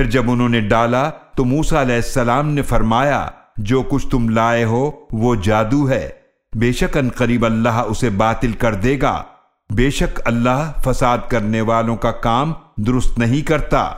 پھر جب انہوں نے ڈالا تو موسا علیہ السلام نے فرمایا، جو کچھ تم لائے ہو وہ جادو ہے۔ بے شک ان قریب اللہ اسے باطل کر دے گا۔ بے شک اللہ فساد کرنے والوں کا کام درست نہیں کرتا۔